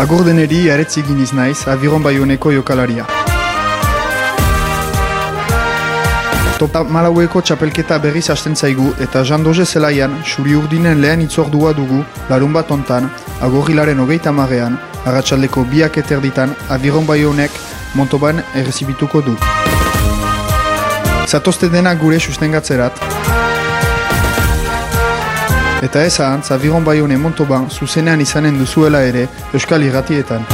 Agurdeneri aretzi giniz naiz, abiron baioneko jokalaria. Topa malaueko txapelketa berriz hasten zaigu eta Jean Doge zelaian, suri urdinen lehen itzordua dugu, larun bat ontan, agorrilaren hogeita marrean, arratsaldeko biak eterditan, abiron baionek Montoban errezibituko du. Zatozte denak gure sustengatzerat, Eta ez ahantz, Aviron Bayone Montoban zuzenean izanen duzuela ere Euskal Irratietan.